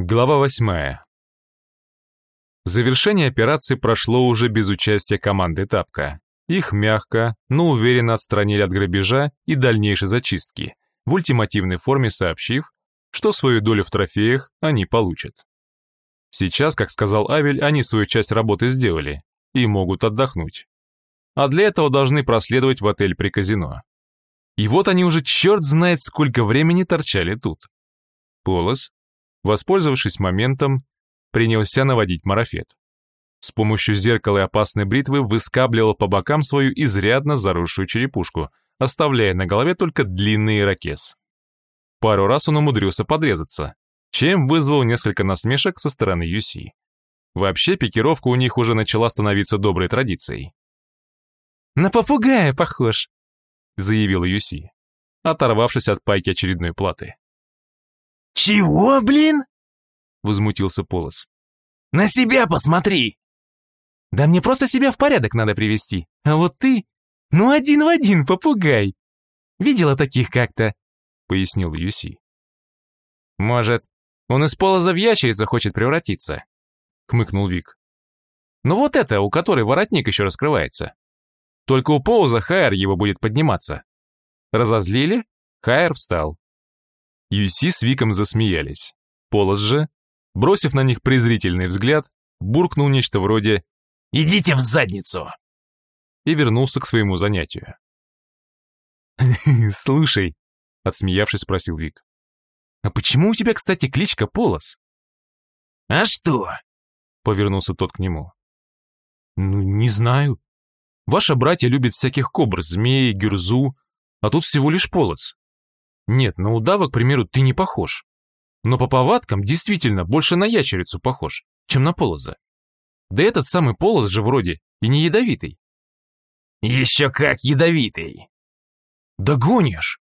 Глава восьмая. Завершение операции прошло уже без участия команды Тапка. Их мягко, но уверенно отстранили от грабежа и дальнейшей зачистки, в ультимативной форме сообщив, что свою долю в трофеях они получат. Сейчас, как сказал Авель, они свою часть работы сделали и могут отдохнуть. А для этого должны проследовать в отель при казино. И вот они уже черт знает сколько времени торчали тут. Полос, воспользовавшись моментом, принялся наводить марафет. С помощью зеркала и опасной бритвы выскабливал по бокам свою изрядно заросшую черепушку, оставляя на голове только длинный ирокез. Пару раз он умудрился подрезаться, чем вызвал несколько насмешек со стороны Юси. Вообще пикировка у них уже начала становиться доброй традицией. «На попугая похож», — заявила Юси, оторвавшись от пайки очередной платы. «Чего, блин?» — возмутился Полос. «На себя посмотри!» «Да мне просто себя в порядок надо привести, а вот ты, ну один в один попугай. Видела таких как-то?» — пояснил Юси. «Может, он из Полоза в ящерицу хочет превратиться?» — хмыкнул Вик. «Ну вот это, у которой воротник еще раскрывается. Только у Полоза Хайер его будет подниматься. Разозлили? Хайер встал. Юси с Виком засмеялись. Полос же, бросив на них презрительный взгляд, буркнул нечто вроде «Идите в задницу!» и вернулся к своему занятию. «Слушай», — отсмеявшись, спросил Вик, «а почему у тебя, кстати, кличка Полос?» «А что?» — повернулся тот к нему. «Ну, не знаю. Ваши братья любят всяких кобр, змеи, гюрзу, а тут всего лишь Полос. Нет, на удава, к примеру, ты не похож. Но по повадкам действительно больше на ящерицу похож, чем на полоза. Да этот самый полоз же вроде и не ядовитый. Еще как ядовитый. Да гонишь,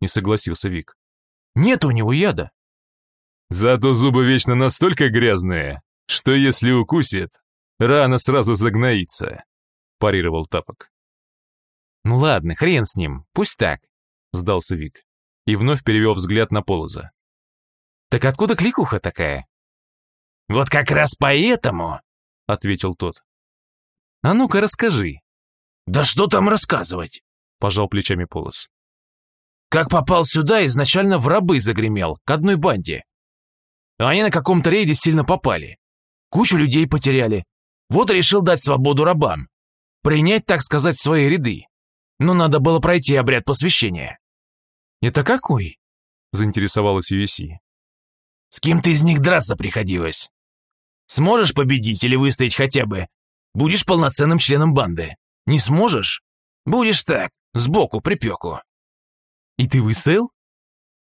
не согласился Вик. Нет у него яда. Зато зубы вечно настолько грязные, что если укусит, рана сразу загноится, парировал Тапок. Ну ладно, хрен с ним, пусть так, сдался Вик и вновь перевел взгляд на Полоза. «Так откуда кликуха такая?» «Вот как раз поэтому», — ответил тот. «А ну-ка расскажи». «Да что там рассказывать?» — пожал плечами Полос. «Как попал сюда, изначально в рабы загремел, к одной банде. Они на каком-то рейде сильно попали. Кучу людей потеряли. Вот решил дать свободу рабам. Принять, так сказать, свои ряды. Но надо было пройти обряд посвящения. «Это какой?» — заинтересовалась Юси. «С кем-то из них драться приходилось. Сможешь победить или выстоять хотя бы, будешь полноценным членом банды. Не сможешь? Будешь так, сбоку, припеку». «И ты выстоял?»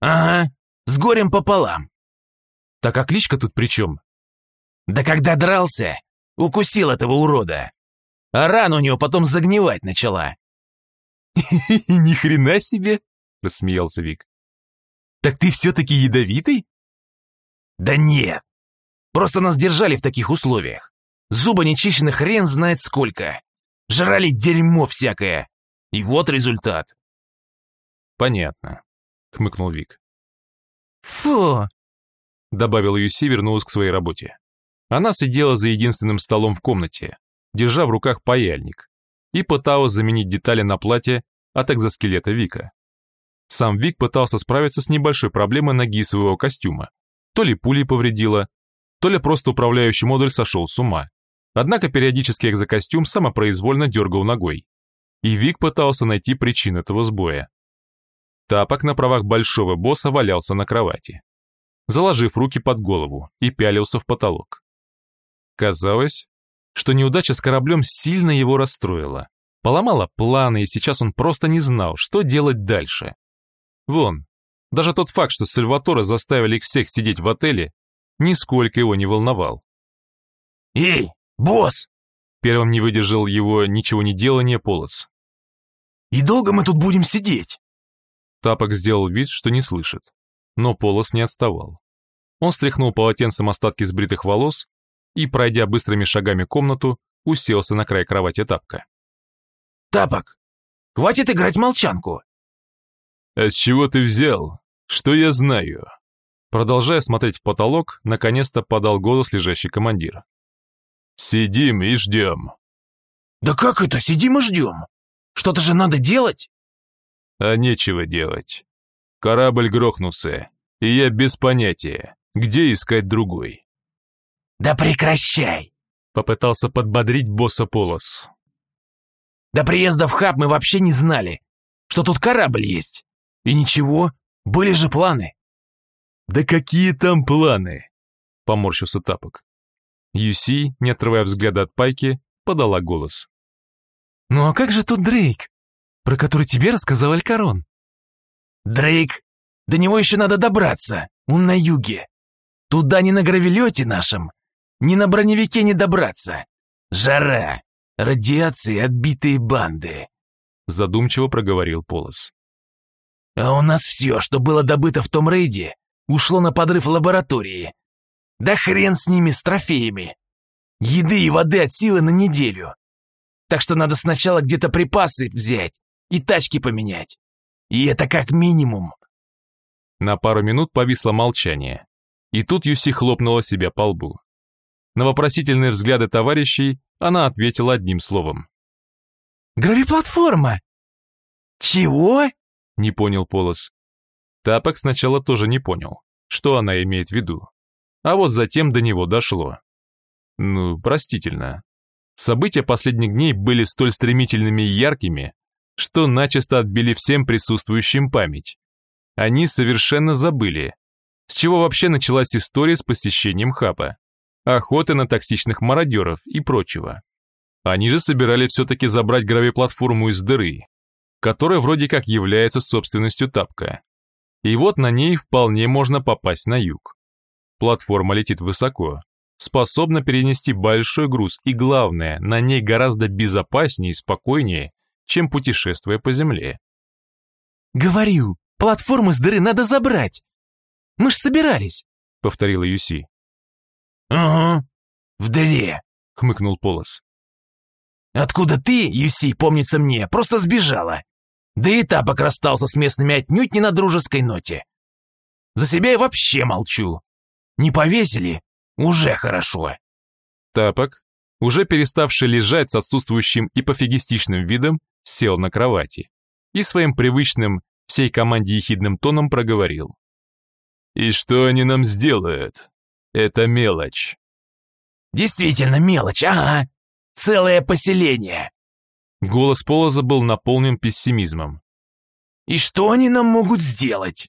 «Ага, с горем пополам». «Так а кличка тут при чем?» «Да когда дрался, укусил этого урода. А рана у него потом загнивать начала». «Ни хрена себе!» — рассмеялся Вик. «Так ты все-таки ядовитый?» «Да нет. Просто нас держали в таких условиях. Зуба нечищенных хрен знает сколько. Жрали дерьмо всякое. И вот результат». «Понятно», — хмыкнул Вик. «Фу!» — добавил Юси, вернулась к своей работе. Она сидела за единственным столом в комнате, держа в руках паяльник, и пыталась заменить детали на платье от экзоскелета Вика. Сам Вик пытался справиться с небольшой проблемой ноги своего костюма. То ли пулей повредила, то ли просто управляющий модуль сошел с ума. Однако периодически экзокостюм самопроизвольно дергал ногой. И Вик пытался найти причину этого сбоя. Тапок на правах большого босса валялся на кровати, заложив руки под голову и пялился в потолок. Казалось, что неудача с кораблем сильно его расстроила, поломала планы, и сейчас он просто не знал, что делать дальше. Вон, даже тот факт, что Сальватора заставили их всех сидеть в отеле, нисколько его не волновал. «Эй, босс!» Первым не выдержал его ничего не делания Полос. «И долго мы тут будем сидеть?» Тапок сделал вид, что не слышит, но Полос не отставал. Он стряхнул полотенцем остатки сбритых волос и, пройдя быстрыми шагами комнату, уселся на край кровати Тапка. «Тапок, хватит играть молчанку. «А с чего ты взял? Что я знаю?» Продолжая смотреть в потолок, наконец-то подал голос лежащий командир. «Сидим и ждем». «Да как это, сидим и ждем? Что-то же надо делать?» «А нечего делать. Корабль грохнулся, и я без понятия, где искать другой». «Да прекращай!» — попытался подбодрить босса Полос. «До приезда в хаб мы вообще не знали, что тут корабль есть. И ничего, были же планы». «Да какие там планы?» — поморщился Тапок. Юси, не отрывая взгляда от пайки, подала голос. «Ну а как же тут Дрейк, про который тебе рассказал Алькарон?» «Дрейк? До него еще надо добраться, он на юге. Туда не на гравелете нашем, ни на броневике не добраться. Жара, радиации, отбитые банды», задумчиво проговорил Полос. «А у нас все, что было добыто в том рейде, ушло на подрыв лаборатории. Да хрен с ними, с трофеями. Еды и воды от силы на неделю. Так что надо сначала где-то припасы взять и тачки поменять. И это как минимум. На пару минут повисло молчание. И тут Юси хлопнула себя по лбу. На вопросительные взгляды товарищей она ответила одним словом. «Гравиплатформа!» «Чего?» — не понял Полос. Тапок сначала тоже не понял, что она имеет в виду. А вот затем до него дошло. Ну, простительно. События последних дней были столь стремительными и яркими, что начисто отбили всем присутствующим память. Они совершенно забыли, с чего вообще началась история с посещением хаба, охоты на токсичных мародеров и прочего. Они же собирали все-таки забрать гравиплатформу из дыры, которая вроде как является собственностью Тапка. И вот на ней вполне можно попасть на юг. Платформа летит высоко, способна перенести большой груз и, главное, на ней гораздо безопаснее и спокойнее, чем путешествуя по земле. «Говорю, платформу с дыры надо забрать! Мы ж собирались!» — повторила Юси. «Угу, в дыре», — хмыкнул Полос. «Откуда ты, Юси, помнится мне, просто сбежала. Да и тапок расстался с местными отнюдь не на дружеской ноте. За себя я вообще молчу. Не повесили? Уже хорошо. Тапок, уже переставший лежать с отсутствующим и пофигистичным видом, сел на кровати и своим привычным всей команде ехидным тоном проговорил. «И что они нам сделают? Это мелочь». «Действительно мелочь, ага. Целое поселение». Голос Полоза был наполнен пессимизмом. «И что они нам могут сделать?»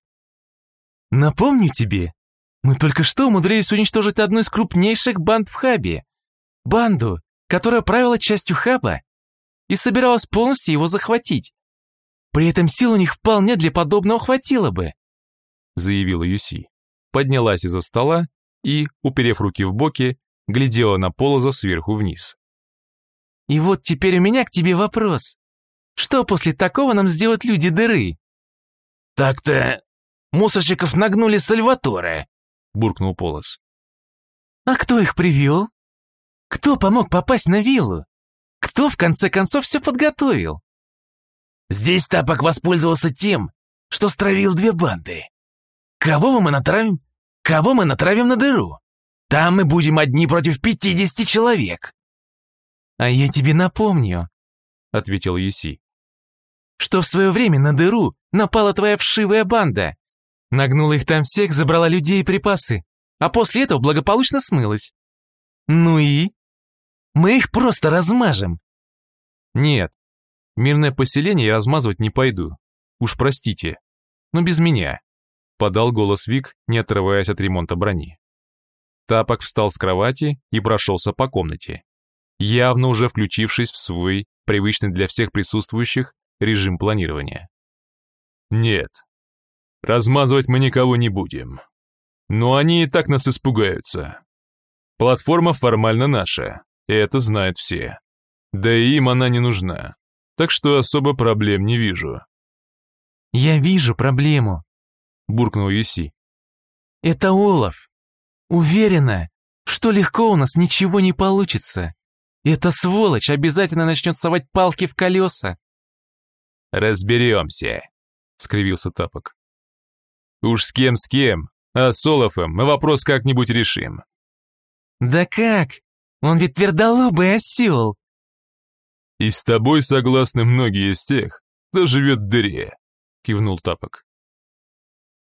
«Напомню тебе, мы только что умудрились уничтожить одну из крупнейших банд в хабе. Банду, которая правила частью хаба и собиралась полностью его захватить. При этом сил у них вполне для подобного хватило бы», заявила Юси. Поднялась из-за стола и, уперев руки в боки, глядела на Полоза сверху вниз. «И вот теперь у меня к тебе вопрос. Что после такого нам сделают люди дыры?» «Так-то мусорщиков нагнули Сальваторе», — буркнул Полос. «А кто их привел? Кто помог попасть на виллу? Кто, в конце концов, все подготовил?» «Здесь Тапок воспользовался тем, что стравил две банды. Кого мы натравим? Кого мы натравим на дыру? Там мы будем одни против пятидесяти человек». «А я тебе напомню», — ответил Юси, «что в свое время на дыру напала твоя вшивая банда. Нагнула их там всех, забрала людей и припасы, а после этого благополучно смылась. Ну и? Мы их просто размажем. Нет, мирное поселение я размазывать не пойду. Уж простите, но без меня. Подал голос Вик, не отрываясь от ремонта брони. Тапок встал с кровати и прошелся по комнате, явно уже включившись в свой, привычный для всех присутствующих, режим планирования. Нет, Размазывать мы никого не будем. Но они и так нас испугаются. Платформа формально наша, и это знают все. Да и им она не нужна, так что особо проблем не вижу. «Я вижу проблему», — буркнул Юси. «Это Олаф. Уверена, что легко у нас ничего не получится. Эта сволочь обязательно начнет совать палки в колеса». «Разберемся», — скривился Тапок. Уж с кем с кем, А с Олафом мы вопрос как-нибудь решим». «Да как? Он ведь твердолобый осел!» «И с тобой согласны многие из тех, кто живет в дыре», — кивнул Тапок.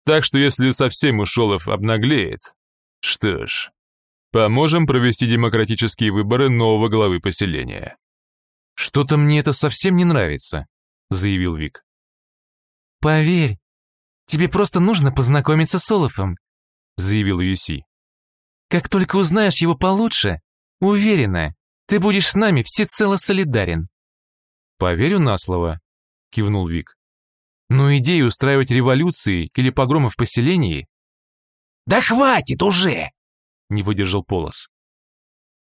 «Так что если совсем уж Олаф обнаглеет, что ж, поможем провести демократические выборы нового главы поселения». «Что-то мне это совсем не нравится», — заявил Вик. «Поверь, тебе просто нужно познакомиться с Олафом», — заявил Юси. «Как только узнаешь его получше, уверена, ты будешь с нами всецело солидарен». «Поверю на слово», — кивнул Вик. «Но идея устраивать революции или погромы в поселении...» «Да хватит уже!» — не выдержал Полос.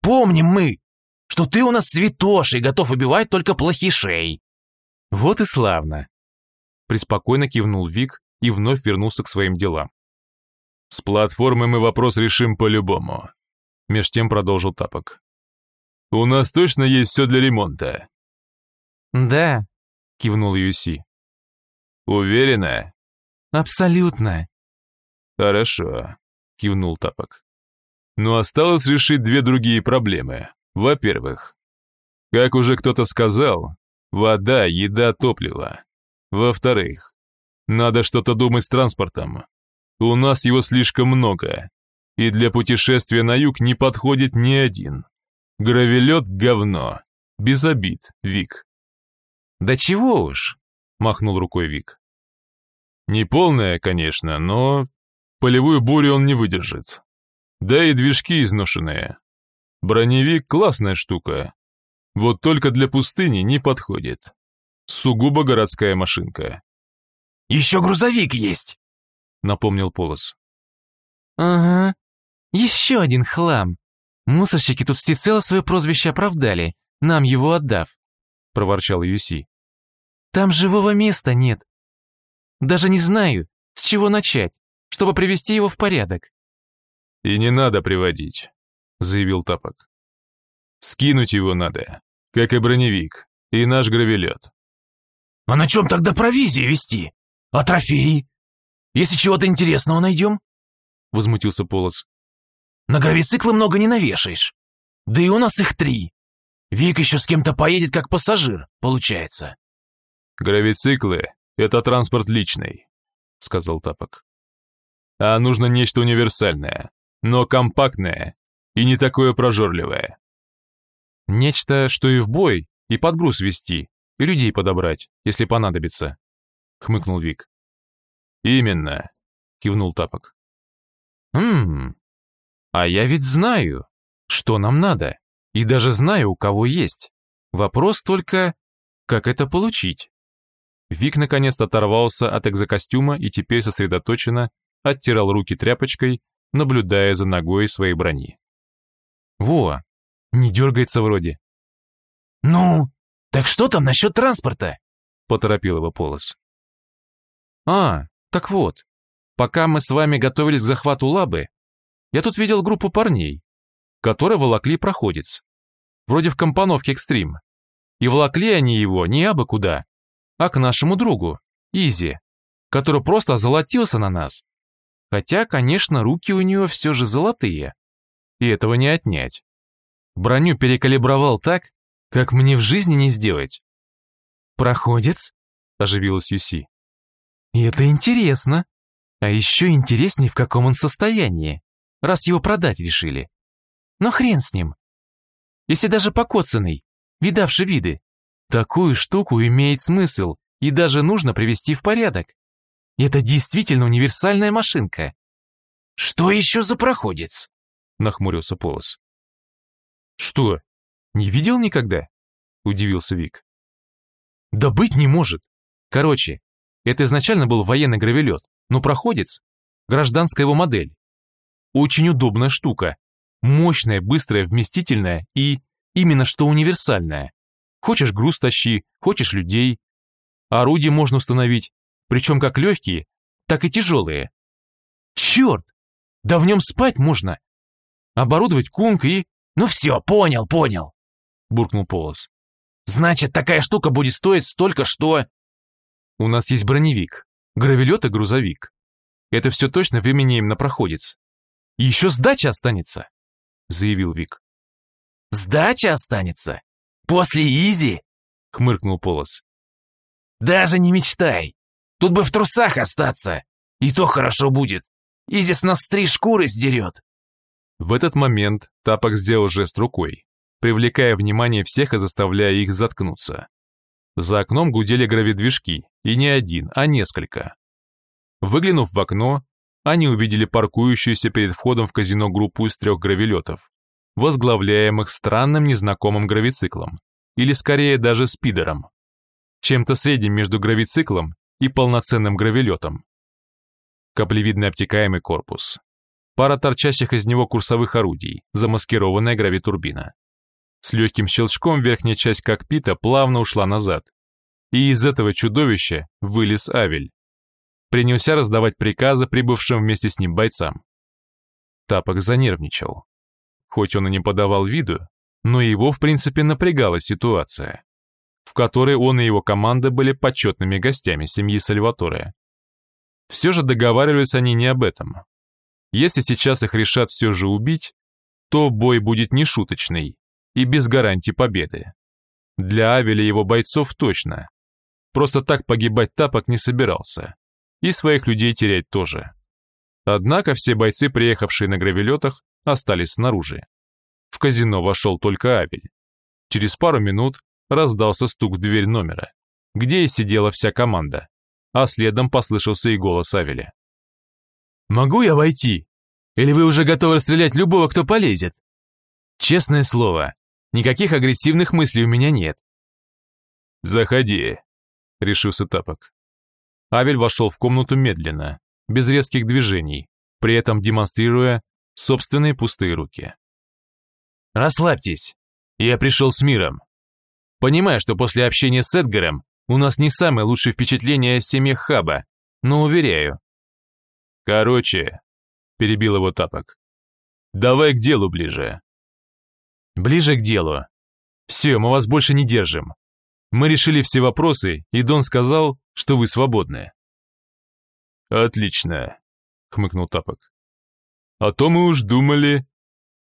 «Помним мы, что ты у нас святош и готов убивать только плохишей». «Вот и славно!» Приспокойно кивнул Вик и вновь вернулся к своим делам. «С платформой мы вопрос решим по-любому», — меж тем продолжил Тапок. «У нас точно есть все для ремонта?» «Да», — кивнул Юси. «Уверена?» «Абсолютно». «Хорошо», — кивнул Тапок. «Но осталось решить две другие проблемы. Во-первых, как уже кто-то сказал, вода, еда, топливо. Во-вторых, надо что-то думать с транспортом. У нас его слишком много, и для путешествия на юг не подходит ни один. Гравелет — говно. Без обид, Вик. «Да чего уж», — махнул рукой Вик. «Не полная, конечно, но полевую бурю он не выдержит. Да и движки изношенные. Броневик — классная штука. Вот только для пустыни не подходит. Сугубо городская машинка. «Еще грузовик есть», — напомнил Полос. «Ага, еще один хлам. Мусорщики тут всецело свое прозвище оправдали, нам его отдав», — проворчал Юси. «Там живого места нет. Даже не знаю, с чего начать, чтобы привести его в порядок». «И не надо приводить», — заявил Тапок. «Скинуть его надо, как и броневик, и наш гравелет». «А на чем тогда провизию вести? А трофеи? Если чего-то интересного найдем?» Возмутился Полоц. «На гравициклы много не навешаешь. Да и у нас их три. Вик еще с кем-то поедет как пассажир, получается». «Гравициклы — это транспорт личный», — сказал Тапок. «А нужно нечто универсальное, но компактное и не такое прожорливое». «Нечто, что и в бой, и под груз вести, и людей подобрать, если понадобится», — хмыкнул Вик. «Именно», — кивнул Тапок. «Ммм, а я ведь знаю, что нам надо, и даже знаю, у кого есть. Вопрос только, как это получить?» Вик наконец оторвался от экзокостюма и теперь сосредоточенно оттирал руки тряпочкой, наблюдая за ногой своей брони. «Во, не дергается вроде». «Ну, «Так что там насчет транспорта?» — поторопил его Полос. «А, так вот, пока мы с вами готовились к захвату лабы, я тут видел группу парней, которые волокли проходец. Вроде в компоновке экстрим. И волокли они его не абы куда, а к нашему другу, Изи, который просто озолотился на нас. Хотя, конечно, руки у него все же золотые. И этого не отнять. Броню перекалибровал так, как мне в жизни не сделать? Проходец? Оживилась Юси. И это интересно. А еще интереснее, в каком он состоянии, раз его продать решили. Но хрен с ним. Если даже покоцанный, видавший виды, такую штуку имеет смысл и даже нужно привести в порядок. Это действительно универсальная машинка. Что еще за проходец? Нахмурился Полос. Что, не видел никогда?» — удивился Вик. «Да быть не может. Короче, это изначально был военный гравелет, но проходец — гражданская его модель. Очень удобная штука. Мощная, быстрая, вместительная и именно что универсальная. Хочешь груз тащи, хочешь людей. Орудия можно установить, причем как легкие, так и тяжелые. Черт! Да в нем спать можно. Оборудовать кунг и... Ну все, понял, понял. — буркнул Полос. «Значит, такая штука будет стоить столько, что...» «У нас есть броневик, гравелет и грузовик. Это все точно выменяем на проходец. И еще сдача останется, заявил Вик. Сдача останется? После Изи? Хмыркнул Полос. Даже не мечтай. Тут бы в трусах остаться. И то хорошо будет. Изи с нас три шкуры сдерет. В этот момент Тапок сделал жест рукой, привлекая внимание всех и заставляя их заткнуться. За окном гудели гравидвижки, и не один, а несколько. Выглянув в окно, они увидели паркующуюся перед входом в казино группу из трех гравилетов, возглавляемых странным незнакомым гравициклом, или скорее даже спидером, чем-то средним между гравициклом и полноценным гравилетом. Каплевидный обтекаемый корпус, пара торчащих из него курсовых орудий, замаскированная гравитурбина. С легким щелчком верхняя часть кокпита плавно ушла назад, и из этого чудовища вылез Авель. Принялся раздавать приказы прибывшим вместе с ним бойцам. Тапок занервничал. Хоть он и не подавал виду, но его в принципе напрягала ситуация, в которой он и его команда были почетными гостями семьи Сальваторе. Все же договаривались они не об этом. Если сейчас их решат все же убить, то бой будет нешуточный и без гарантии победы. Для Авеля его бойцов точно. Просто так погибать Тапок не собирался. И своих людей терять тоже. Однако все бойцы, приехавшие на гравелетах, остались снаружи. В казино вошел только Авель. Через пару минут раздался стук в дверь номера, где и сидела вся команда, а следом послышался и голос Авеля. «Могу я войти? Или вы уже готовы стрелять любого, кто полезет?» «Честное слово, никаких агрессивных мыслей у меня нет». «Заходи», — решился Тапок. Авель вошел в комнату медленно, без резких движений, при этом демонстрируя собственные пустые руки. «Расслабьтесь, я пришел с миром. Понимаю, что после общения с Эдгаром у нас не самое лучшее впечатление о семьях Хаба, но уверяю, «Короче», — перебил его Тапок, — «давай к делу ближе». «Ближе к делу. Все, мы вас больше не держим. Мы решили все вопросы, и Дон сказал, что вы свободны». «Отлично», — хмыкнул Тапок. «А то мы уж думали...»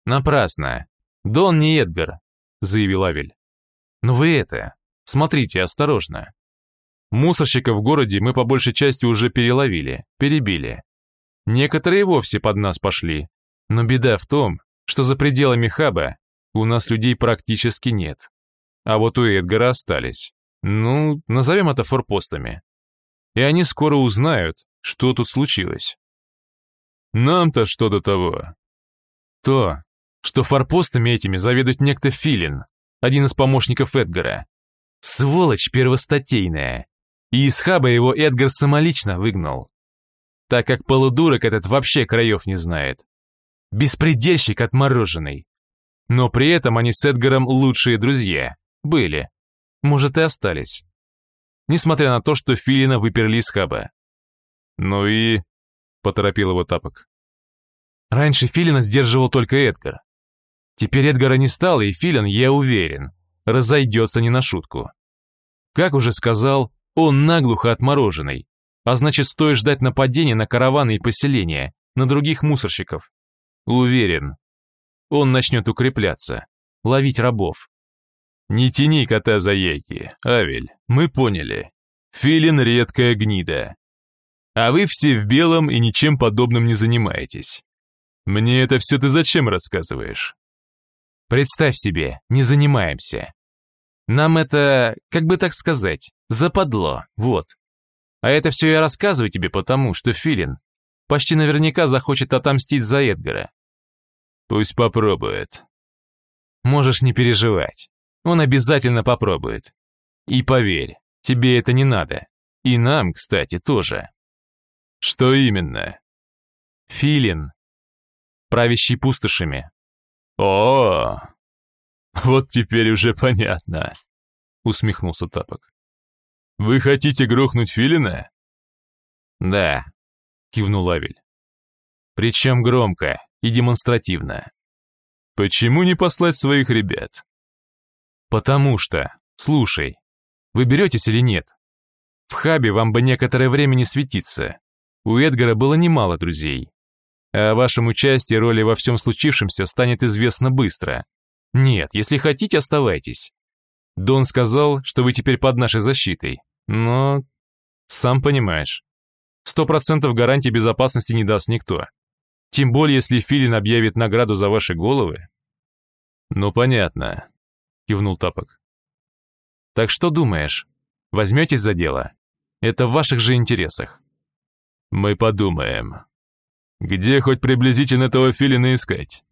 «Напрасно. Дон не Эдгар», — заявил Авель. «Но вы это, смотрите осторожно. Мусорщиков в городе мы по большей части уже переловили, перебили. Некоторые вовсе под нас пошли. Но беда в том, что за пределами хаба у нас людей практически нет. А вот у Эдгара остались. Ну, назовем это форпостами. И они скоро узнают, что тут случилось. Нам-то что до того? То, что форпостами этими заведует некто Филин, один из помощников Эдгара. Сволочь первостатейная. И из хаба его Эдгар самолично выгнал так как полудурок этот вообще краев не знает. Беспредельщик отмороженный. Но при этом они с Эдгаром лучшие друзья. Были. Может, и остались. Несмотря на то, что Филина выперли из хаба. «Ну и...» — поторопил его Тапок. Раньше Филина сдерживал только Эдгар. Теперь Эдгара не стало, и Филин, я уверен, разойдется не на шутку. Как уже сказал, он наглухо отмороженный, а значит, стоит ждать нападения на караваны и поселения, на других мусорщиков. Уверен, он начнет укрепляться, ловить рабов. Не тяни кота за яйки, Авель, мы поняли. Филин редкая гнида. А вы все в белом и ничем подобным не занимаетесь. Мне это все ты зачем рассказываешь? Представь себе, не занимаемся. Нам это, как бы так сказать, западло, вот. А это все я рассказываю тебе потому, что Филин почти наверняка захочет отомстить за Эдгара. Пусть попробует. Можешь не переживать. Он обязательно попробует. И поверь, тебе это не надо. И нам, кстати, тоже. Что именно? Филин. Правящий пустошами. О, вот теперь уже понятно, усмехнулся Тапок. «Вы хотите грохнуть Филина?» «Да», — кивнул Авель. «Причем громко и демонстративно». «Почему не послать своих ребят?» «Потому что, слушай, вы беретесь или нет? В хабе вам бы некоторое время не светиться. У Эдгара было немало друзей. А о вашем участии роли во всем случившемся станет известно быстро. Нет, если хотите, оставайтесь. Дон сказал, что вы теперь под нашей защитой, но... Сам понимаешь, сто процентов гарантии безопасности не даст никто. Тем более, если Филин объявит награду за ваши головы. Ну, понятно, кивнул Тапок. Так что думаешь, возьметесь за дело? Это в ваших же интересах. Мы подумаем. Где хоть приблизительно этого филина искать?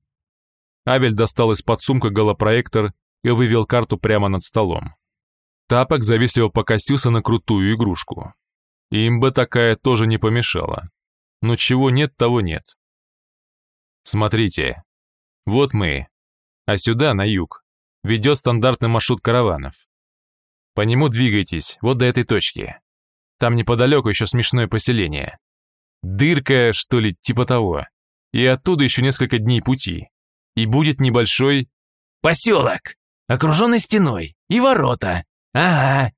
Авель достал из-под сумка голопроектор и вывел карту прямо над столом. Тапок завистливо покосился на крутую игрушку. Им бы такая тоже не помешала. Но чего нет, того нет. Смотрите, вот мы, а сюда, на юг, ведет стандартный маршрут караванов. По нему двигайтесь, вот до этой точки. Там неподалеку еще смешное поселение. Дырка, что ли, типа того. И оттуда еще несколько дней пути. И будет небольшой... Поселок, окруженный стеной, и ворота. Ага.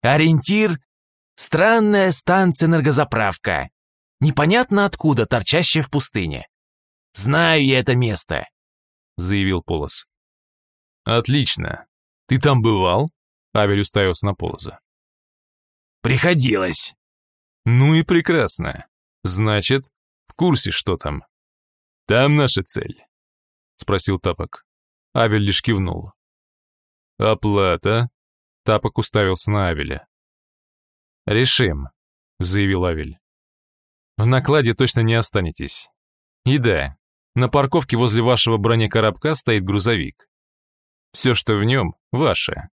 Ориентир — странная станция-энергозаправка. Непонятно откуда, торчащая в пустыне. Знаю я это место, — заявил Полос. Отлично. Ты там бывал? Авель уставился на Полоза. Приходилось. Ну и прекрасно. Значит, в курсе, что там. Там наша цель. Спросил Тапок. Авель лишь кивнул. Оплата? Тапок уставился на Авеля. «Решим», — заявил Авель. «В накладе точно не останетесь. И да, на парковке возле вашего бронекоробка стоит грузовик. Все, что в нем, ваше.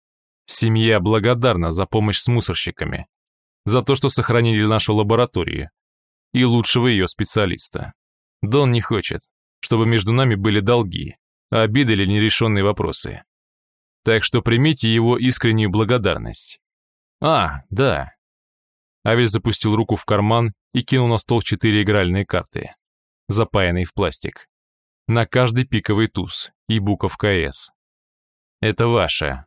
Семья благодарна за помощь с мусорщиками, за то, что сохранили нашу лабораторию и лучшего ее специалиста. Дон не хочет, чтобы между нами были долги, обиды или нерешенные вопросы. Так что примите его искреннюю благодарность. А, да. Авель запустил руку в карман и кинул на стол четыре игральные карты, запаянные в пластик. На каждый пиковый туз и буковка «С». Это ваше.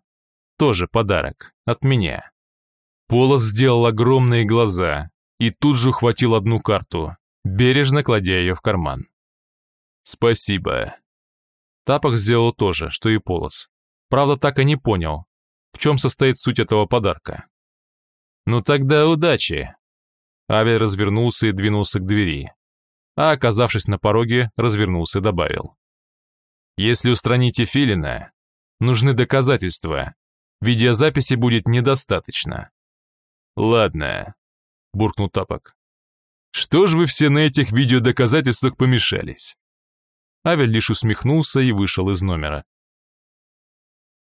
Тоже подарок. От меня. Полос сделал огромные глаза и тут же ухватил одну карту, бережно кладя ее в карман. Спасибо. Тапок сделал то же, что и Полос. Правда, так и не понял, в чем состоит суть этого подарка. Ну тогда удачи. Авель развернулся и двинулся к двери, а, оказавшись на пороге, развернулся и добавил. Если устраните Филина, нужны доказательства. Видеозаписи будет недостаточно. Ладно, буркнул Тапок. Что ж вы все на этих видеодоказательствах помешались? Авель лишь усмехнулся и вышел из номера.